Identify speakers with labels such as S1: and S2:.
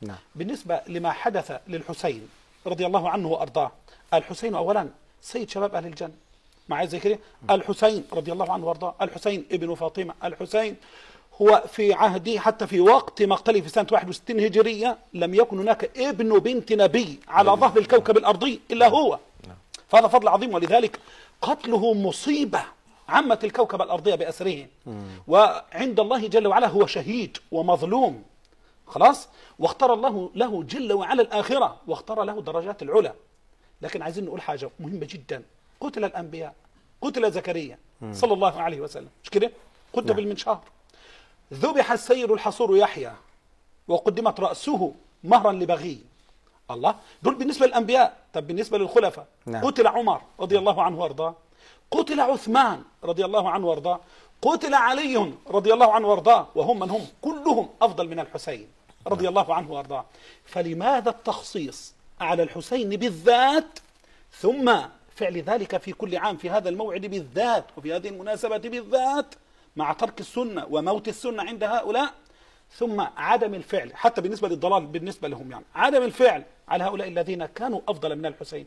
S1: نعم.
S2: بالنسبة لما حدث للحسين رضي الله عنه وأرضاه الحسين أولا سيد شباب أهل الجنة. مع زي كده؟ الحسين رضي الله عنه وأرضاه الحسين ابن فاطمة الحسين هو في عهده حتى في وقت مقتله في سنة 61 هجرية لم يكن هناك ابن بنت نبي على ظهر الكوكب الأرضي إلا هو. فهذا فضل عظيم ولذلك قتله مصيبة عمت الكوكب الأرضية بأسره. وعند الله جل وعلا هو شهيد ومظلوم. خلاص؟ واختار الله له جل وعلا الآخرة واختار له درجات العلا. لكن عايزين نقول حاجة مهمة جدا. قتل الأنبياء قتل زكريا صلى الله عليه وسلم. مش كده؟ قتل بالمنشار ذبح السير الحصور يحيى وقدمت رأسه مهرا لبغي. الله؟ دول بالنسبة للأنبياء. طب بالنسبة للخلفاء.
S1: نعم.
S2: قتل عمر رضي الله عنه وأرضاه. قتل عثمان رضي الله عنه وأرضاه. قتل علي رضي الله عنه وأرضاه. وهم من هم؟ كلهم أفضل من الحسين. رضي الله عنه وأرضاه. فلماذا التخصيص على الحسين بالذات ثم فعل ذلك في كل عام في هذا الموعد بالذات وفي هذه المناسبة بالذات مع ترك السنة وموت السنة عند هؤلاء؟ ثم عدم الفعل حتى بالنسبة للضلال بالنسبة لهم يعني عدم الفعل على هؤلاء الذين كانوا أفضل من الحسين.